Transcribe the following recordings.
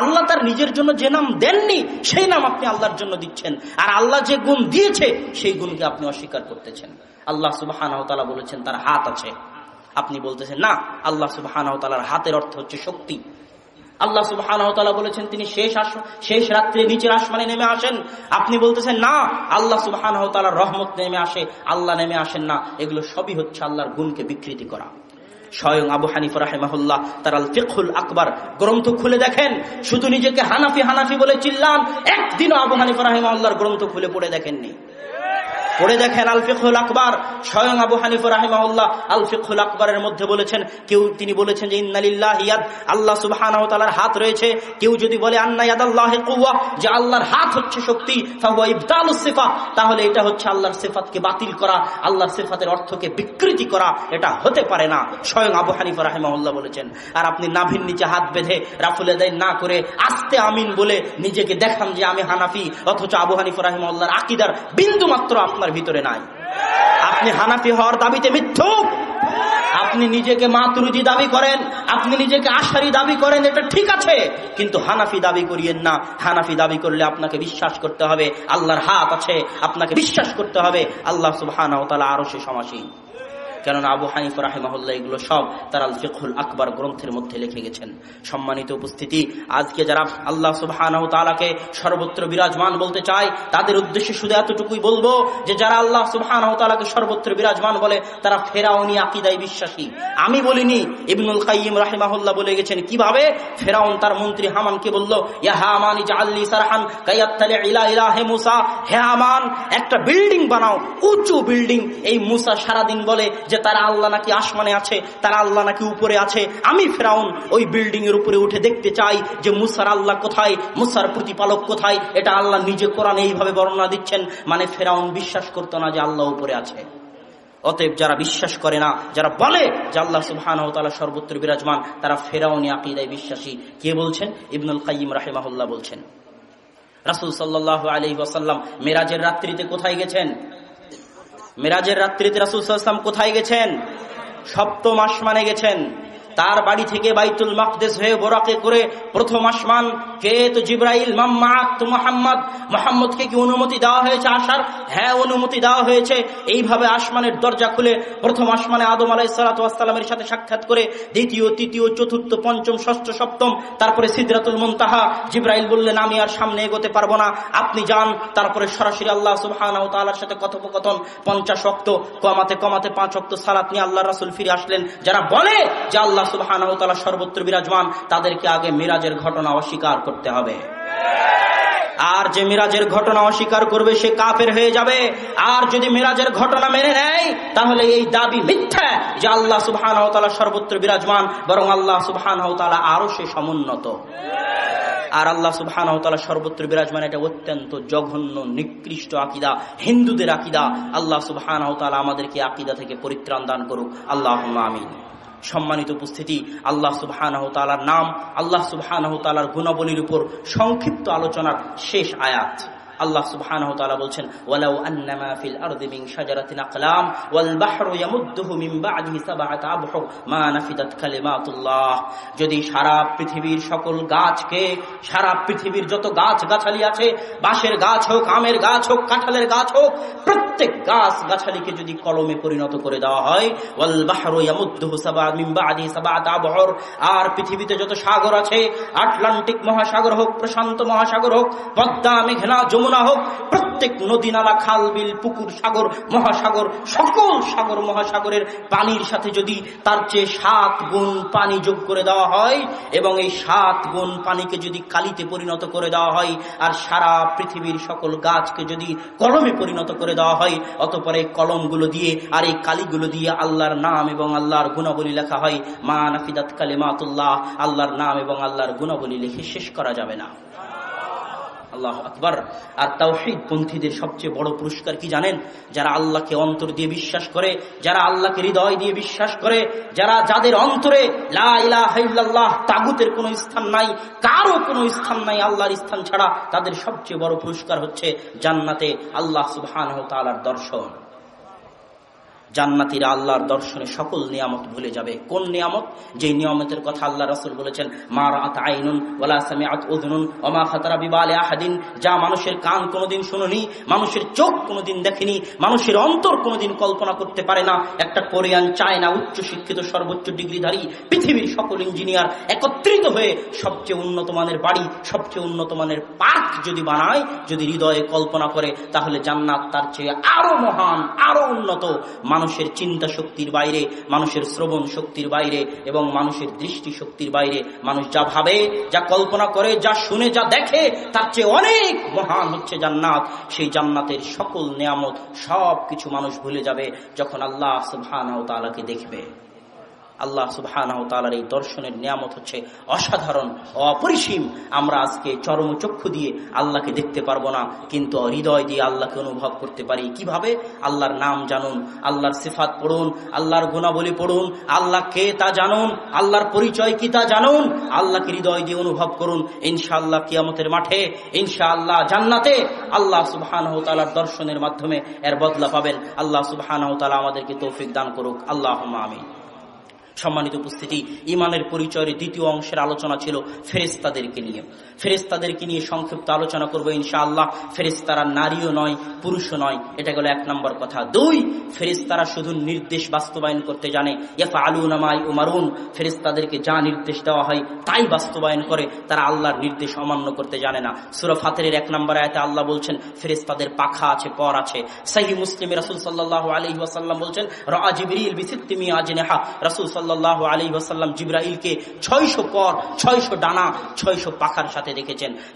আল্লাহ তার নিজের জন্য যে নাম দেননি, সেই নাম আপনি আল্লাহর জন্য দিচ্ছেন। আর আল্লাহ যে গুণ দিয়েছে, সেই গুণকে আপনি অস্বীকার করতেছেন। আল্লাহ সুবাহ বলেছেন, তার হাত আছে। আপনি বলতেছেন, না, আল্লাহ সুবাহ হাতের অর্থ হচ্ছে শক্তি। আল্লাহ সুবাহ বলেছেন, তিনি শেষ শেষ রাত্রে নিচের আসমানে নেমে আসেন। আপনি বলতেছেন, না, আল্লাহ সুবাহ রহমত নেমে আসে। আল্লাহ নেমে আসেন না। এগুলো সবই হচ্ছে আল্লাহর গুণকে বিকৃতি করা। স্বয়ং আবু হানিফ রাহেমাহুল্লাহ, তার আল ফিকুল আকবর গ্রন্থ খুলে দেখেন। শুধু নিজেকে হানাফি হানাফি বলে চিল্লান, একদিনও আবু হানিফ রাহেমাহুল্লাহর গ্রন্থ খুলে পড়ে দেখেননি। পড়ে দেখেন আলফিকুল আকবর। স্বয়ং আবু হানিফ রাহিমাউল্লাহ আলফিকুল আকবরের মধ্যে বলেছেন, কেউ তিনি বলেছেন যে, ইন্নালিল্লাহ ইয়াদ, আল্লাহ সুবাহ হাত রয়েছে। কেউ যদি বলে, আন্না ইয়াদ আল্লাহ কুয়া যে আল্লাহর হাত হচ্ছে শক্তি সিফা তাহলে এটা হচ্ছে আল্লাহর সিফাতকে বাতিল করা, আল্লাহর সিফাতের অর্থকে বিকৃতি করা, এটা হতে পারে না। স্বয়ং আবু হানিফ রাহিমাউল্লাহ বলেছেন, আর আপনি নাভির নিচে হাত বেঁধে রাফুল দেয় না করে আস্তে আমিন বলে নিজেকে দেখান যে আমি হানাফি, অথচ আবু হানিফ রাহিমাউল্লাহর আকিদার বিন্দু মাত্র আপনার আপনার ভিতরে নাই। আপনি হানাফি হওয়ার দাবিতে মিথ্যুক। আপনি নিজেকে মাতুরুজি দাবি করেন, আপনি নিজেকে আশারি দাবি করেন, এটা ঠিক আছে। কিন্তু হানাফি দাবি করিয়েন না। হানাফি দাবি করলে আপনাকে বিশ্বাস করতে হবে। আল্লাহর হাত আছে, আপনাকে বিশ্বাস করতে হবে। আল্লাহ সুবাহ আরও সে সমাসী কেননা আবু হানিফ রাহেমাহুল্লাহ এগুলো সব তার আল ফিকুল আকবর গ্রন্থের মধ্যে লিখে গেছেন। সম্মানিত উপস্থিতি, আজকে যারা আল্লাহ সুবাহ তালাকে সর্বত্র বিরাজমান বলতে চায়, তাদের উদ্দেশ্যে শুধু এতটুকুই বলব যে যারা আল্লাহ সুবাহ তালাকে সর্বত্র বিরাজমান বলে, তারা ফেরাউনি আকিদাই বিশ্বাসী। আমি বলিনি, ইবনুল কাইম রাহেমাহুল্লাহ বলে গেছেন, কীভাবে? ফেরাউন তার মন্ত্রী হামানকে বলল একটা বিল্ডিং বানাও, উঁচু বিল্ডিং, এই মুসা সারাদিন বলে যে যে তারা আল্লাহ নাকি আসমানে আছে, তারা আল্লাহ নাকি উপরে আছে। আমি ফেরাউন ওই বিল্ডিং এর উপরে উঠে দেখতে চাই যে মুসার আল্লাহ কোথায়, মুসার প্রতিপালক কোথায়, এটা আল্লাহ নিজে কোরআন এইভাবে বর্ণনা দিচ্ছেন। মানে ফেরাউন বিশ্বাস করতো না যে আল্লাহ উপরে আছে। অতএব যারা বিশ্বাস করে না, যারা বলে যে আল্লাহ সুবহান সর্বত্র বিরাজমান, তারা ফেরাউনি আকিদায় বিশ্বাসী। কে বলছেন? ইবনুল কাইম রাহেমাহুল্লাহ বলছেন। রাসুল সাল্লাহ আলি ওয়াসাল্লাম মেরাজের রাত্রিতে কোথায় গেছেন? মেরাজের রাত্রিতে রাসুল সাল্লাম কোথায় গেছেন? সপ্তম আসমানে গেছেন। তার বাড়ি থেকে বাইতুল মকদেশ হয়ে বোরাকে করে প্রথম আসমান। কে তো জিব্রাইল, মাম্মাত মোহাম্মদ? মোহাম্মদকে কি অনুমতি দেওয়া হয়েছে আসার? হ্যাঁ অনুমতি দেওয়া হয়েছে। এইভাবে আসমানের দরজা খুলে প্রথম আসমানে আদম আলাই সালাতামের সাথে সাক্ষাৎ করে দ্বিতীয়, তৃতীয়, চতুর্থ, পঞ্চম, ষষ্ঠ, সপ্তম, তারপরে সিদ্ধাতুল মন্তাহা। জিব্রাইল বললেন, আমি আর সামনে এগোতে পারব না। আপনি যান। তারপরে সরাসরি আল্লাহ সুবহান সাথে কথোপকথন। পঞ্চাশ অক্ত কমাতে কমাতে পাঁচ অক্ত সালাত নিয়ে আল্লাহ রাসুল ফিরে আসলেন। যারা বলে যে আল্লাহ সুবহান সর্বত্র বিরাজমান, তাদেরকে আগে মিরাজের ঘটনা অস্বীকার করতে হবে। আর যে মিরাজের ঘটনা অস্বীকার করবে, সে কাফের হয়ে যাবে। আর যদি মিরাজের ঘটনা মেনে নেয়, তাহলে এই দাবি মিথ্যা যে আল্লাহ সুবহান সর্বত্র বিরাজমান, বরং আল্লাহ সুবহান আরও সে সমুন্নত। আর আল্লাহ সুবহান সর্বত্র বিরাজমান, এটা অত্যন্ত জঘন্য, নিকৃষ্ট আকিদা, হিন্দুদের আকিদা। আল্লাহ সুবহান আমাদেরকে আকিদা থেকে পরিত্রাণ দান করুক। আল্লাহ আমিন। সম্মানিত উপস্থিতি আল্লাহ সুবাহ নাম আল্লাহ সুবাহ গুণাবলীর উপর সংক্ষিপ্ত আলোচনার শেষ আয়াত। আল্লাহ সুবহানাহু তাআলা বলছেন, ওয়ালাউ আন্নামা ফিল আরদি মিন শাজারাতিন আকলাম, ওয়াল বাহরু ইয়ামুদ্দুহু মিন বা'দিহি সাবআতা আবহুর মা নাফিদাত কালিমাতুল্লাহ। যদি সারা পৃথিবীর সকল গাছকে, সারা পৃথিবীর যত গাছ গাছালি আছে, বাঁশের গাছ হোক, আমের গাছ হোক, কাঁঠালের গাছ হোক, প্রত্যেক গাছ গাছালিকে যদি কলমে পরিণত করে দেওয়া হয়, ওয়াল বাহরু ইয়ামুদ্দুহু সাবআ মিন বা'দিহি সাবআতা আবহুর, আর পৃথিবীতে যত সাগর আছে, আটলান্টিক মহাসাগর হোক, প্রশান্ত মহাসাগর হোক, পদ্মা, মেঘনা, যমুনা যমুনা হোক, প্রত্যেক নদী, নালা, খাল, বিল, পুকুর, সাগর, মহাসাগর, সকল সাগর, মহাসাগরের পানির সাথে যদি তার চেয়ে সাত গুণ পানি যোগ করে দেওয়া হয়, এবং এই সাত গুণ পানিকে যদি কালিতে পরিণত করে দেওয়া হয়, আর সারা পৃথিবীর সকল গাছকে যদি কলমে পরিণত করে দেওয়া হয়, অতপরে কলমগুলো দিয়ে আর এই কালিগুলো দিয়ে আল্লাহর নাম এবং আল্লাহর গুণাবলী লেখা হয়, মা নাফিদাত কালেমাতুল্লাহ, আল্লাহর নাম এবং আল্লাহর গুণাবলী লিখে শেষ করা যাবে না। আল্লাহ আকবর। আর তাওহিদ পন্থীদের সবচেয়ে বড় পুরস্কার কি জানেন? যারা আল্লাহকে অন্তর দিয়ে বিশ্বাস করে, যারা আল্লাহকে হৃদয় দিয়ে বিশ্বাস করে, যারা যাদের অন্তরে লাহ তাগুতের কোনো স্থান নাই, কারও কোনো স্থান নাই, আল্লাহর স্থান ছাড়া, তাদের সবচেয়ে বড় পুরস্কার হচ্ছে জান্নাতে আল্লাহ সুবহান তালার দর্শন। জান্নাতিরা আল্লাহর দর্শনে সকল নিয়ামত ভুলে যাবে। কোন নিয়ামত? যে নিয়ামতের কথা আল্লাহ রাসুল বলেছেন, মা রাত আইনুন ওলা সামিআত উযনুন ওমা খাতারা বিবালে আহাদিন। যা মানুষের কান কোনোদিন শুনুনি, মানুষের চোখ কোনোদিন দেখেনি, মানুষের অন্তর কোনোদিন কল্পনা করতে পারে না। একটা কোরিয়ান, চায়না উচ্চ শিক্ষিত সর্বোচ্চ ডিগ্রিধারী, পৃথিবীর সকল ইঞ্জিনিয়ার একত্রিত হয়ে সবচেয়ে উন্নত মানের বাড়ি, সবচেয়ে উন্নত মানের পার্ক যদি বানায়, যদি হৃদয়ে কল্পনা করে, তাহলে জান্নাত তার চেয়ে আরও মহান, আরও উন্নত। মানুষের চিন্তা শক্তির বাইরে, মানুষের শ্রবণ শক্তির বাইরে এবং মানুষের দৃষ্টি শক্তির বাইরে মানুষ যা ভাবে, যা কল্পনা করে, যা শুনে, যা দেখে, তার চেয়ে অনেক মহান হচ্ছে জান্নাত। সেই জান্নাতের সকল নিয়ামত সব কিছু মানুষ ভুলে যাবে যখন আল্লাহ ও তাআলাকে দেখবে। আল্লাহ তালার এই দর্শনের নিয়ামত হচ্ছে অসাধারণ, অপরিসীম। আমরা আজকে চরম চক্ষু দিয়ে আল্লাহকে দেখতে পারব না, কিন্তু হৃদয় দিয়ে আল্লাহকে অনুভব করতে পারি। কীভাবে? আল্লাহর নাম জানুন, আল্লাহর সিফাত পড়ুন, আল্লাহর গুণাবলী পড়ুন, আল্লাহ কে তা জানুন, আল্লাহর পরিচয় কি তা জানুন, আল্লাহকে হৃদয় দিয়ে অনুভব করুন। ইনশাআল্লাহ কিয়ামতের মাঠে, ইনশাআল্লাহ জান্নাতে আল্লাহ সুবহান তালার দর্শনের মাধ্যমে এর বদলা পাবেন। আল্লাহ সুবহান তালা আমাদেরকে তৌফিক দান করুক। আল্লাহ আমিন। সম্মানিত উপস্থিতি, ইমানের পরিচয়ের দ্বিতীয় অংশের আলোচনা ছিল ফেরেস্তাদেরকে নিয়ে। ফেরেস্তাদেরকে নিয়ে সংক্ষিপ্ত আলোচনা করব ইনশাআল্লাহ। ফেরেস্তারা নারীও নয়, পুরুষও নয়, এটা গেল এক নম্বর কথা। দুই ফেরেস্তারা শুধু নির্দেশ বাস্তবায়ন করতে জানে। ইফা আলু নামাই উমারুন ফেরেস্তাদেরকে যা নির্দেশ দেওয়া হয় তাই বাস্তবায়ন করে, তারা আল্লাহর নির্দেশ অমান্য করতে জানে না। সুরফ হাতের এক নম্বর আয়তে আল্লাহ বলছেন ফেরেস্তাদের পাখা আছে, পর আছে। সাহি মুসলিম রাসুল সাল্লাহ আলহি ওয়াসাল্লাম বলছেন রাজিবিল বিসিত্তিমি আজনেহা রাসুল সাল্লাহ আলী ওসাল্লাম ছয়শো ছয়শো ডানা, ছয়শো পাখার সাথে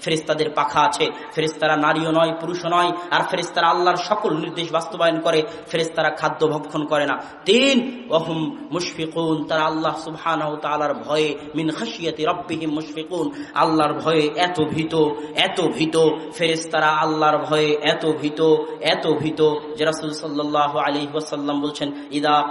ফেরিস্তাদের পাখা আছে। ফেরিস্তারা নারীও নয়, পুরুষও নয়। আর ফেরিস্তারা আল্লাহর সকল নির্দেশ বাস্তবায়ন করে। ফেরিস্তারা খাদ্য ভক্ষণ করে না। তিন, ওহুম মুশফিকুন, তারা আল্লাহ ভয়ে, মিন খাসিয়াতি মুশফিকুন। আল্লাহর ভয়ে এত ভীত এত ভীত। ফেরিস্তারা আল্লাহর ভয়ে এত ভীত এত ভীত। যে রাসুল সাল্লাহ আলী ওসাল্লাম বলছেন, ইদা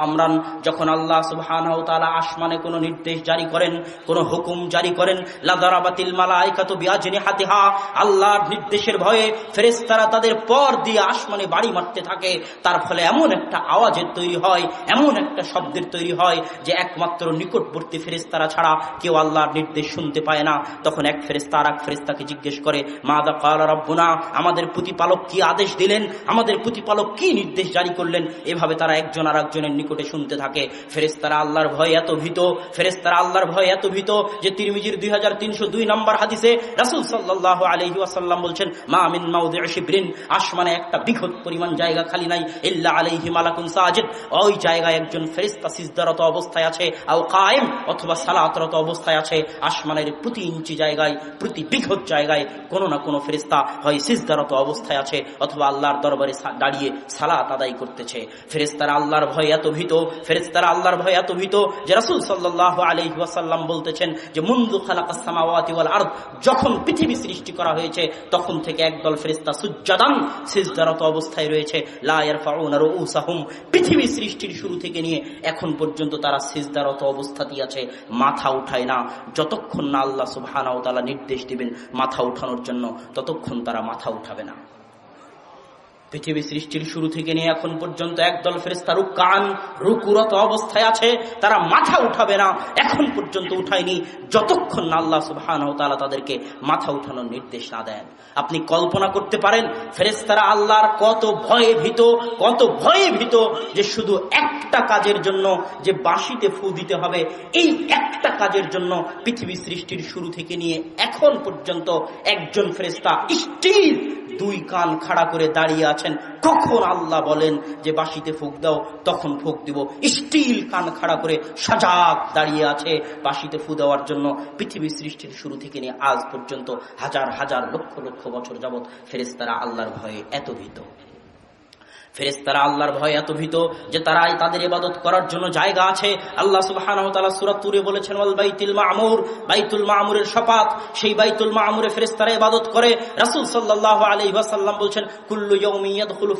আমরান, যখন আল্লাহ আল্লাহ সুবহানাহু তাআলা আসমানে কোনো নির্দেশ জারি করেন, কোনো হুকুম জারি করেন। লাদারাবাতিল মালাইকাতু বিআজনিহাতিহা, আল্লাহর নির্দেশের ভয়ে ফেরেশতারা তাদের পর দিয়ে আসমানে বাড়ি মারতে থাকে। তার ফলে এমন একটা আওয়াজের তৈরি হয়, এমন একটা শব্দের তৈরি হয় যে একমাত্র নিকটবর্তী ফেরেশতারা ছাড়া কেউ আল্লাহর নির্দেশ শুনতে পায় না। তখন এক ফেরেশতা আর এক ফেরেশতাকে জিজ্ঞেস করে, মাদা কাল রব্বুনা, আমাদের প্রতিপালক কি আদেশ দিলেন? আমাদের প্রতিপালক কি নির্দেশ জারি করলেন? এভাবে তারা একজন আর একজনের নিকটে শুনতে থাকে। ফেরে ফেরেস্তারা আল্লাহর ভয় এত ভীত ফেরেস্তারা আল্লাহর ভয় এত ভীত যে তিরমিজির দুই হাজার তিনশো দুই নম্বর হাদিসে রাসুল সাল্লাহ আলহি আসাল্লাম বলছেন, মা আমিন মাউদে শিবরিন আসমানে একটা বিঘত পরিমাণ জায়গা খালি নাই, ইল্লা আলহি মালাকুন সাজিদ। ওই জায়গায় একজন ফেরিস্তা সিজদারত অবস্থায় আছে, আও কায়েম অথবা সালাতরত অবস্থায় আছে। আসমানের প্রতি ইঞ্চি জায়গায়, প্রতি বিঘত জায়গায় কোনো না কোনো ফেরিস্তা হয় সিজদারত অবস্থায় আছে অথবা আল্লাহর দরবারে দাঁড়িয়ে সালাত আদায় করতেছে। ফেরিস্তারা আল্লাহর ভয় এত ভীত ফেরিস্তারা আল্লাহর আল্লাহর ভয় এত ভীত যে রাসুল সাল্লাহ আলহি ওয়াসাল্লাম বলতেছেন যে মুন্দু খালাকাসমাওয়াতি ওয়াল আরদ যখন পৃথিবী সৃষ্টি করা হয়েছে, তখন থেকে একদল ফেরিস্তা সুজ্জাদান সিজদারত অবস্থায় রয়েছে। লায়ার ফাউনার উসাহুম পৃথিবী সৃষ্টির শুরু থেকে নিয়ে এখন পর্যন্ত তারা সিজদারত অবস্থাতেই আছে মাথা উঠায় না। যতক্ষণ না আল্লাহ সুবহানাহু তাআলা নির্দেশ দিবেন মাথা উঠানোর জন্য, ততক্ষণ তারা মাথা উঠাবে না। পৃথিবী সৃষ্টির শুরু থেকে নিয়ে এখন পর্যন্ত একদল ফেরেস্তা কান রুকুরত অবস্থায় আছে, তারা মাথা উঠাবে না। এখন পর্যন্ত উঠায়নি, যতক্ষণ না আল্লাহ সুবহান তালা তাদেরকে মাথা উঠানোর নির্দেশ না দেন। আপনি কল্পনা করতে পারেন ফেরেস্তারা আল্লাহর কত ভয়ে ভীত, কত ভয়ে ভীত যে শুধু একটা কাজের জন্য যে বাঁশিতে ফু দিতে হবে, এই একটা কাজের জন্য পৃথিবী সৃষ্টির শুরু থেকে নিয়ে এখন পর্যন্ত একজন ফেরেস্তা স্টিল দুই কান খাড়া করে দাঁড়িয়ে আছেন কখন আল্লাহ বলেন যে বাসিতে ফুক দাও, তখন ফুক দিব। স্টিল কান খাড়া করে সাজাক দাঁড়িয়ে আছে বাসিতে ফু দেওয়ার জন্য। পৃথিবী সৃষ্টির শুরু থেকে নিয়ে আজ পর্যন্ত হাজার হাজার লক্ষ লক্ষ বছর যাবৎ ফেরেস্তারা আল্লাহর ভয়ে এত ভীত ফেরেস্তারা আল্লাহর ভয় এত ভীত যে তারাই তাদের ইবাদত করার জন্য জায়গা আছে। আল্লাহ সুবহান সুরাত তুরে বলেছেন বাইতুল মামুর। বাইতুল মামুরের শপাত সেই বাইতুল মামুরে ফেরেস্তারা ইবাদত করে। রাসূল সাল্লাল্লাহু আলাইহি ওয়াসাল্লাম বলছেন, কুল্লু ইয়াউমি ইয়াদখুলু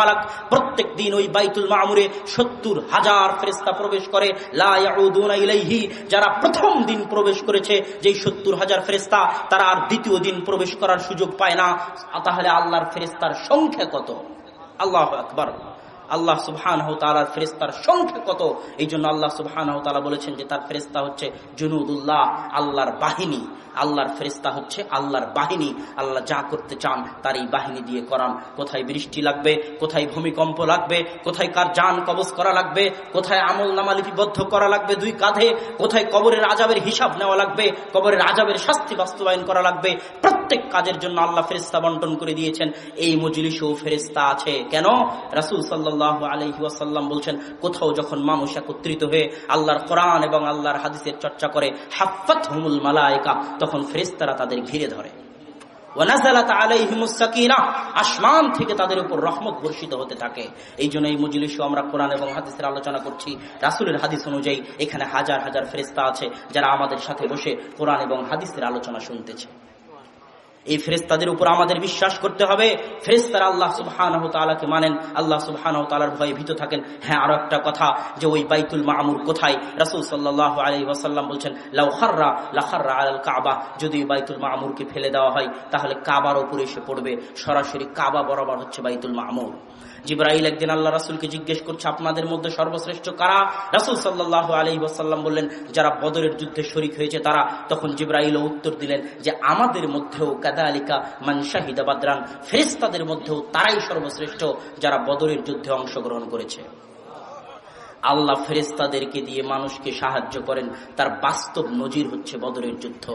মালাক। প্রত্যেক দিন ওই বাইতুল মামুরে 70 হাজার ফেরেশতা প্রবেশ করে। লা ইয়াউদুনা ইলাইহি, যারা প্রথম দিন প্রবেশ করেছে, যেই 70 হাজার ফেরেশতা, তারা আর দ্বিতীয় দিন প্রবেশ করার সুযোগ পায় না। তাহলে আল্লাহর ফেরেস্তার সংখ্যা কত? আল্লাহ আকবর আল্লাহ সুবহান ফেরেস্তার সংখ্যা কত? এই জন্য আল্লাহ সুবহান বলেছেন যে তার ফেরেস্তা হচ্ছে জুনুদুল্লাহ, আল্লাহর বাহিনী। আল্লাহর ফেরিস্তা হচ্ছে আল্লাহর বাহিনী। আল্লাহ যা করতে চান তার এই বাহিনী দিয়ে করান। কোথায় বৃষ্টি লাগবে, কোথায় ভূমিকম্প লাগবে, কোথায় কার যান কবজ করা লাগবে, কোথায় আমল নামা লিপিবদ্ধ করা লাগবে দুই কাঁধে, কোথায় কবরের আজাবের হিসাব নেওয়া লাগবে, কবরের আজাবের শাস্তি বাস্তবায়ন করা লাগবে। প্রত্যেক কাজের জন্য আল্লাহ ফেরিস্তা বন্টন করে দিয়েছেন। এই মজলিসেও ফেরিস্তা আছে। কেন? রাসুল সাল্লাহ ওয়াসাল্লাম বলছেন, কোথাও যখন মানুষ একত্রিত হয়ে আল্লাহর কোরআন এবং আল্লাহর হাদিসের চর্চা করে হাফাত হুমুল মালায়কা, তখন ফেরিস্তারা তাদের ঘিরে ধরে। আসমান থেকে তাদের উপর রহমত বর্ষিত হতে থাকে। এই জন্য এই মজলিসে আমরা কোরআন এবং হাদিসের আলোচনা করছি। রাসুলের হাদিস অনুযায়ী এখানে হাজার হাজার ফেরিস্তা আছে, যারা আমাদের সাথে বসে কোরআন এবং হাদিসের আলোচনা শুনতেছে। এই ফেরেস্তাদের উপর আমাদের বিশ্বাস করতে হবে। ফেরেস্তারা আল্লাহ সুবহানাহ তাআলাকে মানেন। আল্লাহ সুবহানাহু তাআলার ভয়ে ভীত থাকেন। হ্যাঁ আরও একটা কথা যে ওই বাইতুল মামুর কোথায়? রাসূল সাল্লাল্লাহু আলাইহি ওয়াসাল্লাম বলছেন, লাউ খাররা, লা খাররা আলাল কাবা। যদি বাইতুল মামুরকে ফেলে দেওয়া হয়, তাহলে কাবার ওপরে এসে পড়বে। সরাসরি কাবা বরাবর হচ্ছে বাইতুল মামুর। জিব্রাইল একদিন আল্লাহ রাসুলকে জিজ্ঞেস করছে, আপনাদের মধ্যে সর্বশ্রেষ্ঠ কারা? রাসুল সাল্লাহ আলী ওয়াসাল্লাম বললেন, যারা বদরের যুদ্ধে শরিক হয়েছে তারা। তখন জিব্রাইল উত্তর দিলেন যে, আমাদের মধ্যেও কাদা আলিকা মান শাহিদা বাদরান ফেরিস্তাদের মধ্যেও তারাই সর্বশ্রেষ্ঠ যারা বদরের যুদ্ধে অংশগ্রহণ করেছে। আল্লাহ ফেরেস্তাদেরকে দিয়ে মানুষকে সাহায্য করেন, তার বাস্তব নজির হচ্ছে বদরের যুদ্ধ।